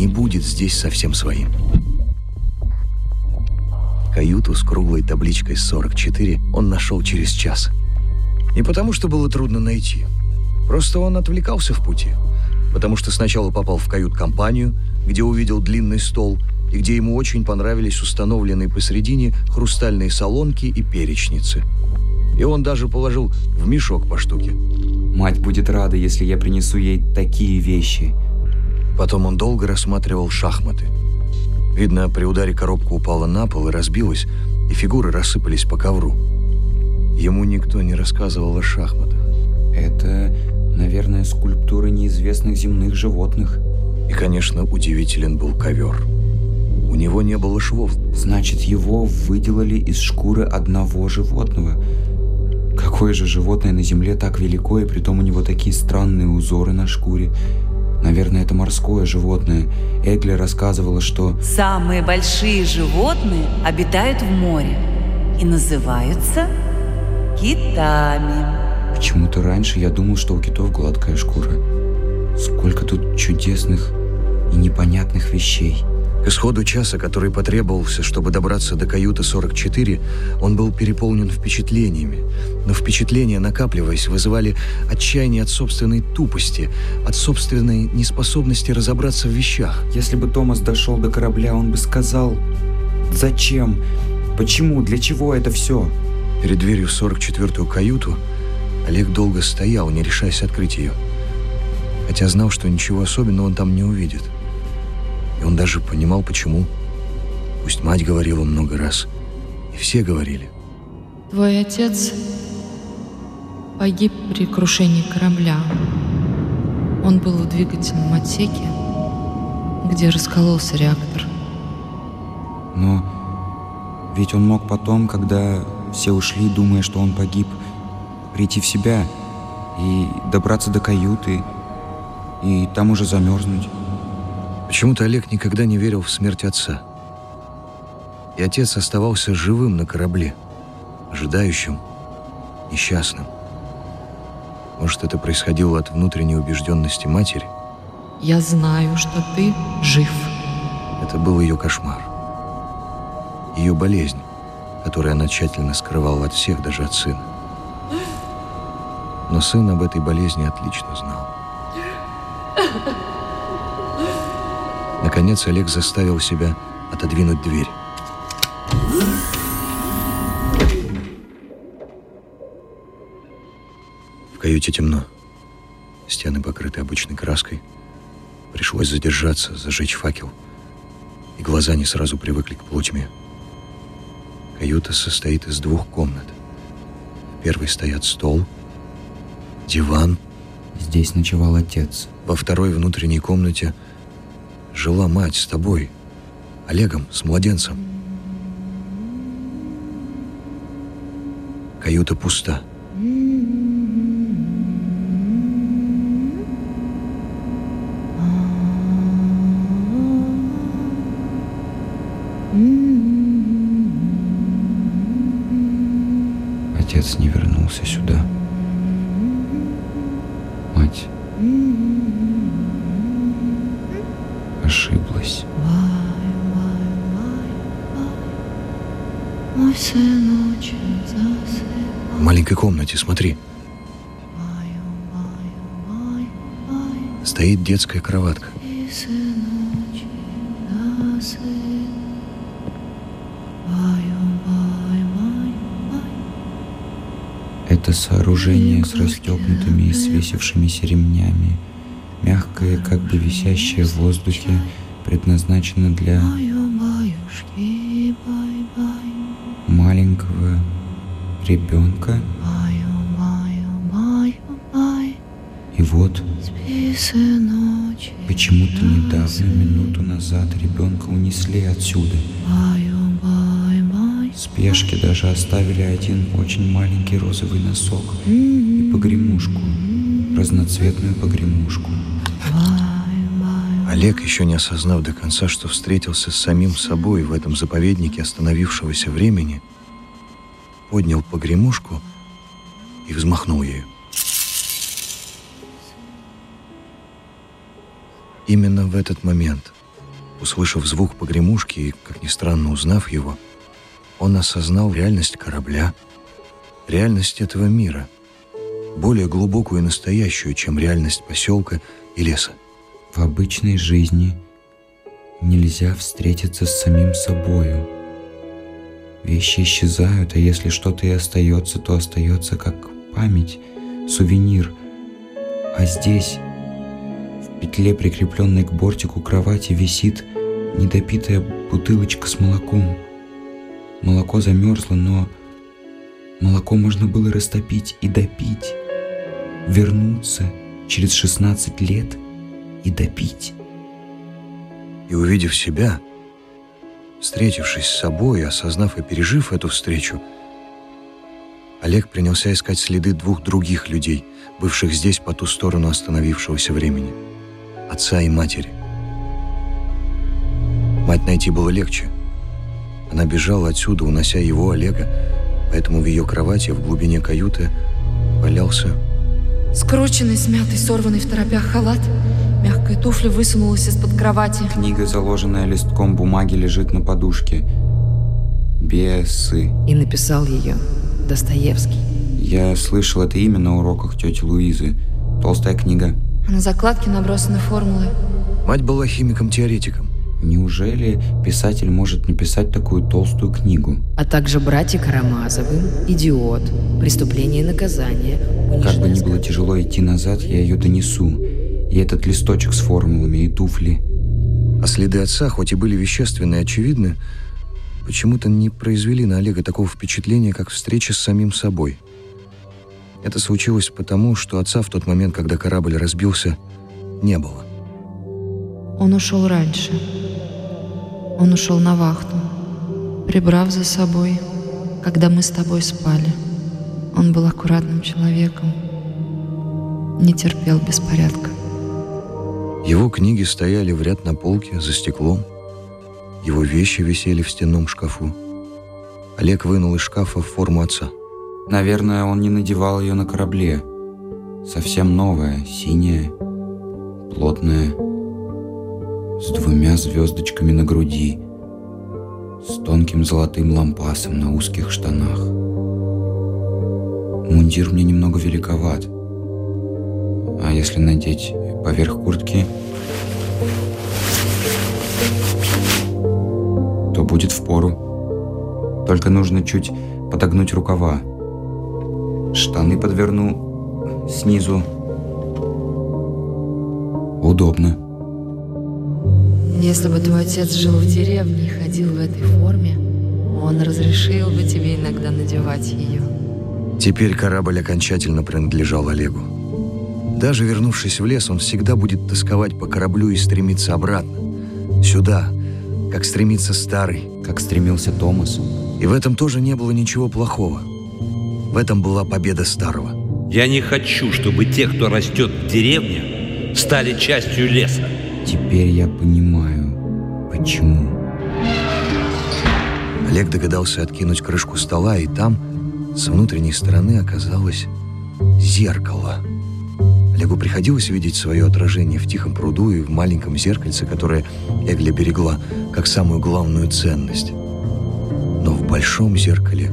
не будет здесь совсем своим. Каюту с круглой табличкой 44 он нашел через час. Не потому, что было трудно найти. Просто он отвлекался в пути. Потому что сначала попал в кают-компанию, где увидел длинный стол, и где ему очень понравились установленные посередине хрустальные солонки и перечницы. И он даже положил в мешок по штуке. Мать будет рада, если я принесу ей такие вещи. Потом он долго рассматривал шахматы. Видно, при ударе коробка упала на пол и разбилась, и фигуры рассыпались по ковру. Ему никто не рассказывал о шахматах. Это, наверное, скульптуры неизвестных земных животных. И, конечно, удивителен был ковер. У него не было швов. Значит, его выделали из шкуры одного животного. Какое же животное на земле так велико, и притом у него такие странные узоры на шкуре? Наверное, это морское животное. Эгли рассказывала, что... Самые большие животные обитают в море и называются китами. Почему-то раньше я думал, что у китов гладкая шкура. Сколько тут чудесных и непонятных вещей. К исходу часа, который потребовался, чтобы добраться до каюты 44, он был переполнен впечатлениями. Но впечатления, накапливаясь, вызывали отчаяние от собственной тупости, от собственной неспособности разобраться в вещах. Если бы Томас дошел до корабля, он бы сказал, «Зачем? Почему? Для чего это все?» Перед дверью в 44-ю каюту Олег долго стоял, не решаясь открыть ее. Хотя знал, что ничего особенного он там не увидит. И он даже понимал, почему. Пусть мать говорила много раз, и все говорили. Твой отец погиб при крушении корабля. Он был в двигательном отсеке, где раскололся реактор. Но ведь он мог потом, когда все ушли, думая, что он погиб, прийти в себя и добраться до каюты, и там уже замерзнуть. Почему-то Олег никогда не верил в смерть отца. И отец оставался живым на корабле, ожидающим, несчастным. Может, это происходило от внутренней убежденности матери? Я знаю, что ты жив. Это был ее кошмар. Ее болезнь, которую она тщательно скрывала от всех, даже от сына. Но сын об этой болезни отлично знал. Наконец Олег заставил себя отодвинуть дверь. В каюте темно. Стены покрыты обычной краской. Пришлось задержаться, зажечь факел. И глаза не сразу привыкли к полутьме. Каюта состоит из двух комнат. В первой стоят стол, диван. Здесь ночевал отец. Во второй внутренней комнате – жила мать с тобой, Олегом, с младенцем. Каюта пуста. Отец не вернулся сюда. В маленькой комнате, смотри. Стоит детская кроватка. Это сооружение с расстегнутыми и свесившимися ремнями – мягкое, как бы висящее в воздухе, предназначено для ребенка. И вот почему-то недавно, минуту назад, ребенка унесли отсюда. Спешки даже оставили один очень маленький розовый носок и погремушку, разноцветную погремушку. Олег, еще не осознав до конца, что встретился с самим собой в этом заповеднике остановившегося времени, поднял погремушку и взмахнул ею. Именно в этот момент услышав звук погремушки и, как ни странно, узнав его, он осознал реальность корабля, реальность этого мира, более глубокую и настоящую, чем реальность поселка и леса. В обычной жизни нельзя встретиться с самим собою. Вещи исчезают, а если что-то и остается, то остается как память, сувенир. А здесь, в петле, прикрепленной к бортику кровати, висит недопитая бутылочка с молоком. Молоко замерзло, но молоко можно было растопить и допить. Вернуться через 16 лет и допить. И увидев себя, встретившись с собой, осознав и пережив эту встречу, Олег принялся искать следы двух других людей, бывших здесь по ту сторону остановившегося времени. Отца и матери. Мать найти было легче. Она бежала отсюда, унося его, Олега, поэтому в ее кровати в глубине каюты валялся Скрученный, смятый, сорванный в торопях халат. Мягкая туфля высунулась из-под кровати. Книга, заложенная листком бумаги, лежит на подушке. Бесы. И написал ее Достоевский. Я слышал это имя на уроках тети Луизы. Толстая книга. А на закладке набросаны формулы. Мать была химиком-теоретиком. Неужели писатель может написать такую толстую книгу? А также «Братья Карамазовы», «Идиот», «Преступление и наказание», Как бы ни «Униженная было тяжело идти назад, я ее донесу. И этот листочек с формулами, и туфли. А следы отца, хоть и были вещественны и очевидны, почему-то не произвели на Олега такого впечатления, как встреча с самим собой. Это случилось потому, что отца в тот момент, когда корабль разбился, не было. Он ушел раньше. Он ушел на вахту, прибрав за собой, когда мы с тобой спали. Он был аккуратным человеком, не терпел беспорядка. Его книги стояли в ряд на полке за стеклом. Его вещи висели в стенном шкафу. Олег вынул из шкафа форму отца. Наверное, он не надевал ее на корабле. Совсем новая, синяя, плотная, с двумя звездочками на груди, с тонким золотым лампасом на узких штанах. Мундир мне немного великоват. А если надеть поверх куртки, то будет впору. Только нужно чуть подогнуть рукава. Штаны подверну снизу. Удобно. Если бы твой отец жил в деревне и ходил в этой форме, он разрешил бы тебе иногда надевать ее. Теперь корабль окончательно принадлежал Олегу. Даже вернувшись в лес, он всегда будет тосковать по кораблю и стремиться обратно. Сюда, как стремится старый. Как стремился Томас. И в этом тоже не было ничего плохого. В этом была победа старого. Я не хочу, чтобы те, кто растет в деревне, стали частью леса. Теперь я понимаю, почему. Олег догадался откинуть крышку стола, и там, с внутренней стороны, оказалось зеркало. Олегу приходилось видеть свое отражение в тихом пруду и в маленьком зеркальце, которое Эгля берегла как самую главную ценность. Но в большом зеркале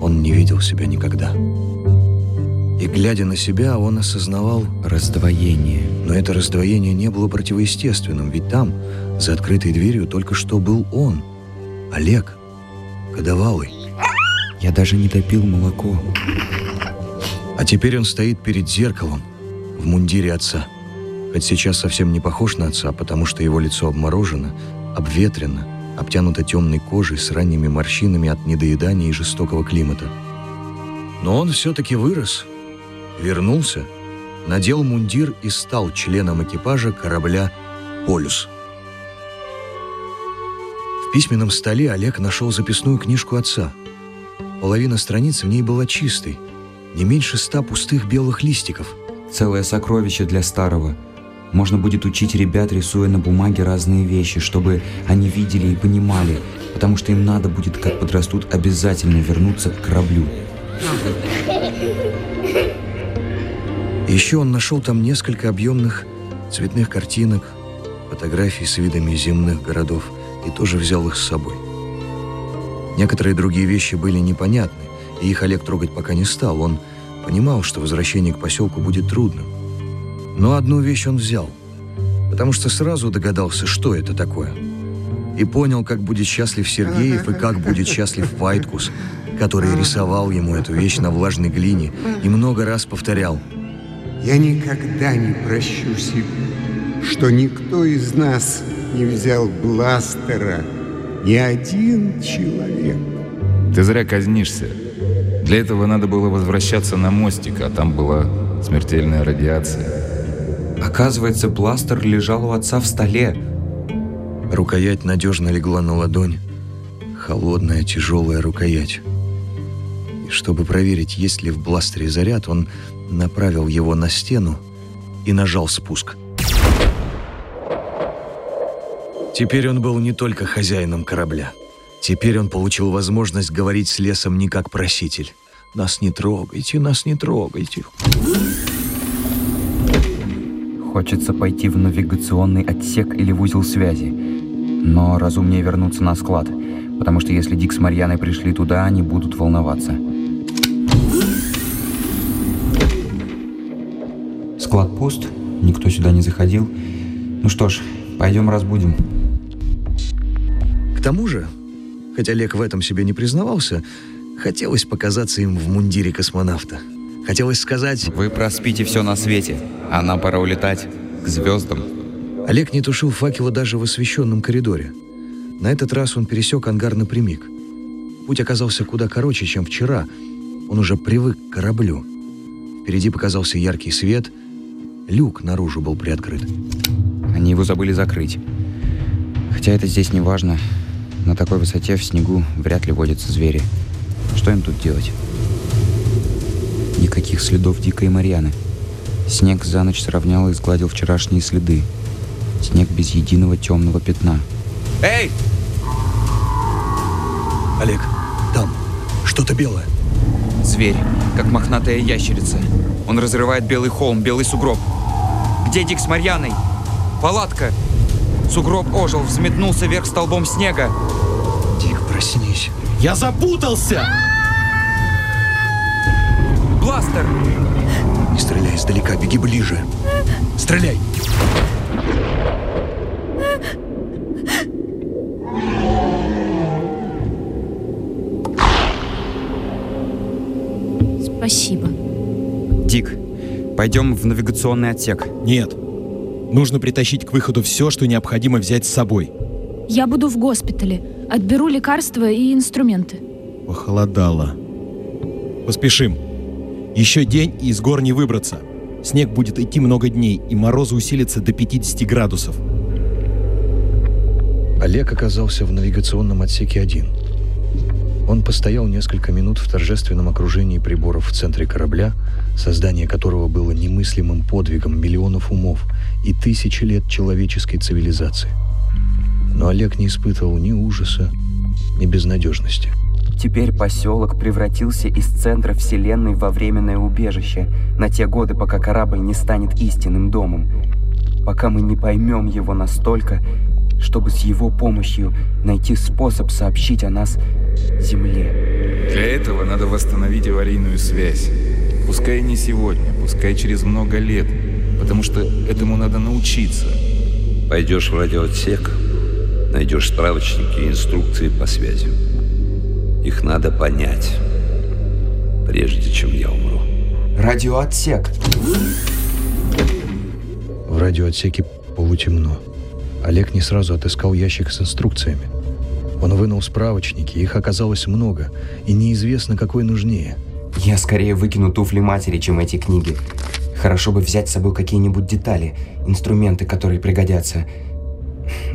он не видел себя никогда. И, глядя на себя, он осознавал, Раздвоение. но это раздвоение не было противоестественным, ведь там, за открытой дверью, только что был он, Олег, годовалый. Я даже не допил молоко. А теперь он стоит перед зеркалом в мундире отца. Хоть сейчас совсем не похож на отца, потому что его лицо обморожено, обветрено, обтянуто темной кожей с ранними морщинами от недоедания и жестокого климата. Но он все-таки вырос, вернулся, надел мундир и стал членом экипажа корабля «Полюс». В письменном столе Олег нашел записную книжку отца. Половина страниц в ней была чистой, не меньше ста пустых белых листиков. Целое сокровище для старого. Можно будет учить ребят, рисуя на бумаге разные вещи, чтобы они видели и понимали, потому что им надо будет, как подрастут, обязательно вернуться к кораблю. Еще он нашел там несколько объемных цветных картинок, фотографий с видами земных городов и тоже взял их с собой. Некоторые другие вещи были непонятны, и их Олег трогать пока не стал. Он понимал, что возвращение к поселку будет трудным. Но одну вещь он взял, потому что сразу догадался, что это такое. И понял, как будет счастлив Сергеев и как будет счастлив Вайткус, который рисовал ему эту вещь на влажной глине и много раз повторял. Я никогда не прощу себе, что никто из нас не взял бластера, ни один человек. Ты зря казнишься. Для этого надо было возвращаться на мостик, а там была смертельная радиация. Оказывается, бластер лежал у отца в столе. Рукоять надежно легла на ладонь. Холодная, тяжелая рукоять. И чтобы проверить, есть ли в бластере заряд, он направил его на стену и нажал спуск. Теперь он был не только хозяином корабля. Теперь он получил возможность говорить с лесом не как проситель. «Нас не трогайте, нас не трогайте». Хочется пойти в навигационный отсек или в узел связи. Но разумнее вернуться на склад, потому что если Дик с Марьяной пришли туда, они будут волноваться. Склад пуст, никто сюда не заходил. Ну что ж, пойдем разбудим. К тому же, хотя Олег в этом себе не признавался, хотелось показаться им в мундире космонавта. Хотелось сказать Вы проспите все на свете, а нам пора улетать к звездам. Олег не тушил факела даже в освещенном коридоре. На этот раз он пересек ангар напрямик. Путь оказался куда короче, чем вчера. Он уже привык к кораблю. Впереди показался яркий свет. Люк наружу был приоткрыт. Они его забыли закрыть. Хотя это здесь не важно. На такой высоте в снегу вряд ли водятся звери. Что им тут делать? Никаких следов Дика и Марьяны. Снег за ночь сравнял и сгладил вчерашние следы. Снег без единого темного пятна. Эй! Олег, там что-то белое. Зверь, как мохнатая ящерица. Он разрывает белый холм, белый сугроб. Где Дик с Марьяной? Палатка! Сугроб ожил, взметнулся вверх столбом снега. Дик, проснись. Я запутался! Бластер! Не стреляй издалека, беги ближе. Стреляй! Спасибо. Дик, пойдем в навигационный отсек. Нет. Нужно притащить к выходу все, что необходимо взять с собой. Я буду в госпитале. Отберу лекарства и инструменты. Похолодало. Поспешим. Еще день и из гор не выбраться. Снег будет идти много дней, и морозы усилятся до 50 градусов. Олег оказался в навигационном отсеке один. Он постоял несколько минут в торжественном окружении приборов в центре корабля, создание которого было немыслимым подвигом миллионов умов и тысячи лет человеческой цивилизации. Но Олег не испытывал ни ужаса, ни безнадежности. Теперь поселок превратился из центра вселенной во временное убежище на те годы, пока корабль не станет истинным домом. Пока мы не поймем его настолько, чтобы с его помощью найти способ сообщить о нас Земле. Для этого надо восстановить аварийную связь. Пускай не сегодня, пускай через много лет, потому что этому надо научиться. Пойдешь в радиоотсек, найдешь справочники и инструкции по связи. Их надо понять, прежде чем я умру. Радиоотсек. В радиоотсеке полутемно. Олег не сразу отыскал ящик с инструкциями. Он вынул справочники, их оказалось много, и неизвестно, какой нужнее. Я скорее выкину туфли матери, чем эти книги. Хорошо бы взять с собой какие-нибудь детали, инструменты, которые пригодятся.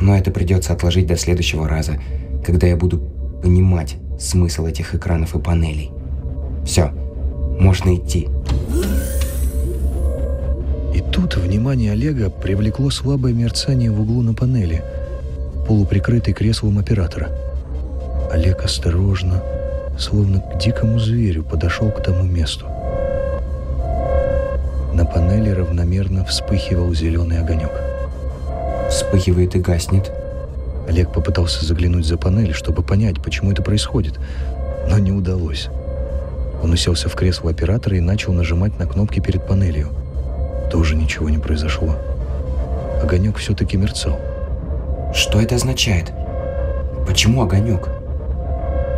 Но это придется отложить до следующего раза, когда я буду понимать смысл этих экранов и панелей. Все, можно идти. И тут внимание Олега привлекло слабое мерцание в углу на панели, полуприкрытой креслом оператора. Олег осторожно, словно к дикому зверю, подошел к тому месту. На панели равномерно вспыхивал зеленый огонек. Вспыхивает и гаснет. Олег попытался заглянуть за панель, чтобы понять, почему это происходит, но не удалось. Он уселся в кресло оператора и начал нажимать на кнопки перед панелью. Тоже ничего не произошло. Огонек все-таки мерцал. Что это означает? Почему огонек?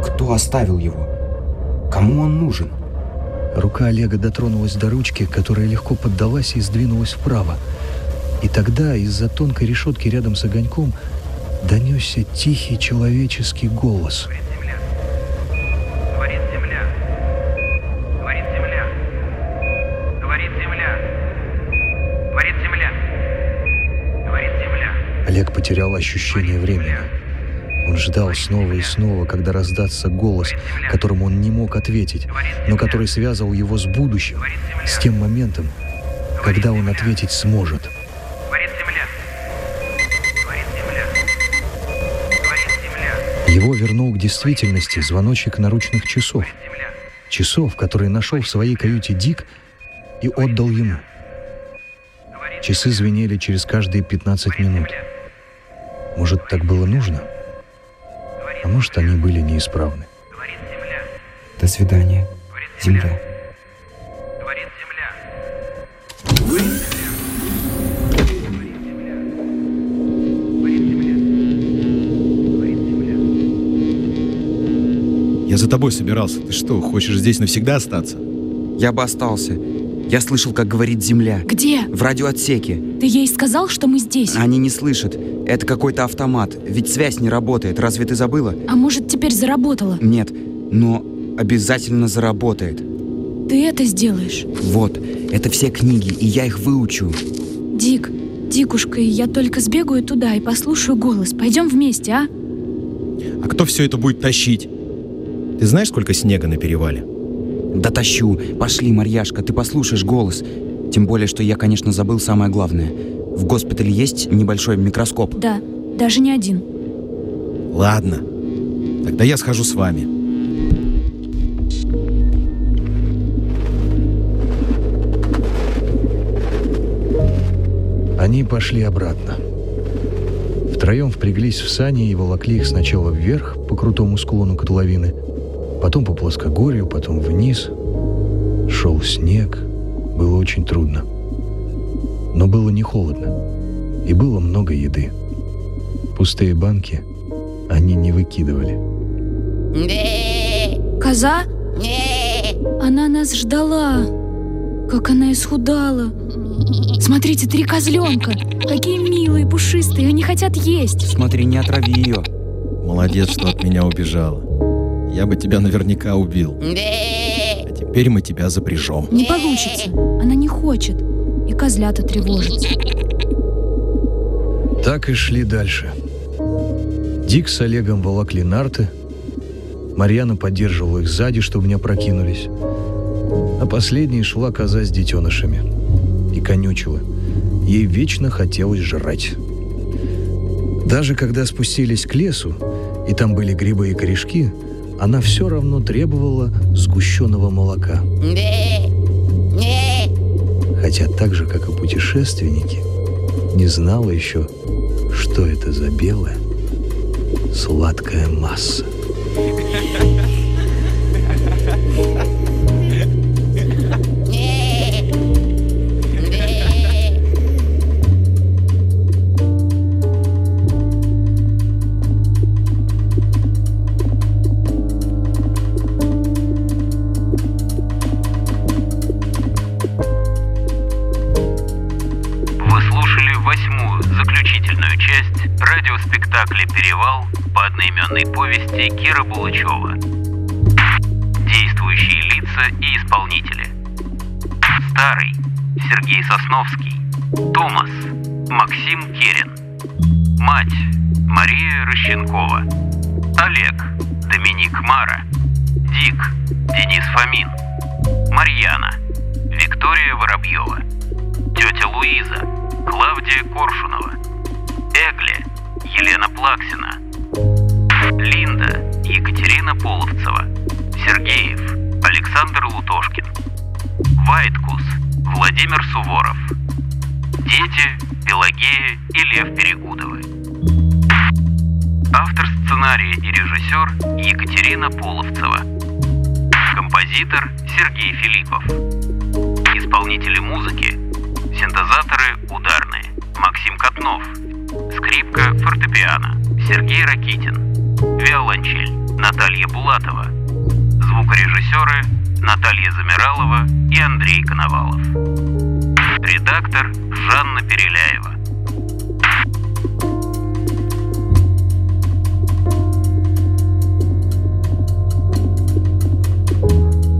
Кто оставил его? Кому он нужен? Рука Олега дотронулась до ручки, которая легко поддалась и сдвинулась вправо. И тогда из-за тонкой решетки рядом с огоньком донесся тихий человеческий голос. Говорит земля. Говорит земля. Говорит земля. Говорит земля. Говорит земля. Олег потерял ощущение времени. Ждал снова и снова, когда раздастся голос, которому он не мог ответить, но который связывал его с будущим, с тем моментом, когда он ответить сможет. Его вернул к действительности звоночек наручных часов. Часов, которые нашел в своей каюте Дик и отдал ему. Часы звенели через каждые 15 минут. Может, так было нужно? А может, они были неисправны. До свидания, земля. Я за тобой собирался. Ты что, хочешь здесь навсегда остаться? Я бы остался. Я слышал, как говорит земля. Где? В радиоотсеке. Ты ей сказал, что мы здесь? Они не слышат. Это какой-то автомат. Ведь связь не работает. Разве ты забыла? А может, теперь заработала? Нет, но обязательно заработает. Ты это сделаешь? Вот, это все книги, и я их выучу. Дик, Дикушка, я только сбегаю туда и послушаю голос. Пойдем вместе, а? А кто все это будет тащить? Ты знаешь, сколько снега на перевале? Да тащу. Пошли, Марьяшка, ты послушаешь голос. Тем более, что я, конечно, забыл самое главное. В госпитале есть небольшой микроскоп. Да, даже не один. Ладно. Тогда я схожу с вами. Они пошли обратно. Втроем впряглись в сани и волокли их сначала вверх по крутому склону котловины, потом по плоскогорью, потом вниз. Шел снег, было очень трудно. Но было не холодно, и было много еды. Пустые банки они не выкидывали. Коза? Она нас ждала. Как она исхудала. Смотрите, три козленка. Какие милые, пушистые. Они хотят есть. Смотри, не отрави ее. Молодец, что от меня убежала. Я бы тебя наверняка убил. А теперь мы тебя запряжем. Не получится. Она не хочет. И козлята тревожатся. Так и шли дальше. Дик с Олегом волокли нарты. Марьяна поддерживала их сзади, чтобы не опрокинулись. А последней шла коза с детенышами. И конючила. Ей вечно хотелось жрать. Даже когда спустились к лесу, и там были грибы и корешки, она все равно требовала сгущенного молока. Хотя так же, как и путешественники, не знала еще, что это за белая сладкая масса. Повести Кира Булычева. Действующие лица и исполнители. Старый – Сергей Сосновский. Томас – Максим Керин. Мать – Мария Рощенкова. Олег – Доминик Мара. Дик – Денис Фомин. Марьяна – Виктория Воробьева. Тетя Луиза – Клавдия Коршунова. Эгли – Елена Плаксина. Линда – Екатерина Половцева. Сергеев – Александр Лутошкин. Вайткус – Владимир Суворов. Дети, Пелагея и Лев Перегудовы. Автор сценария и режиссер Екатерина Половцева. Композитор Сергей Филиппов. Исполнители музыки. Синтезаторы ударные. Максим Котнов. Скрипка, фортепиано. Сергей Ракитин. Виолончель Наталья Булатова. Звукорежиссеры Наталья Замиралова и Андрей Коновалов. Редактор Жанна Переляева.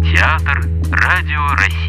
Театр Радио России.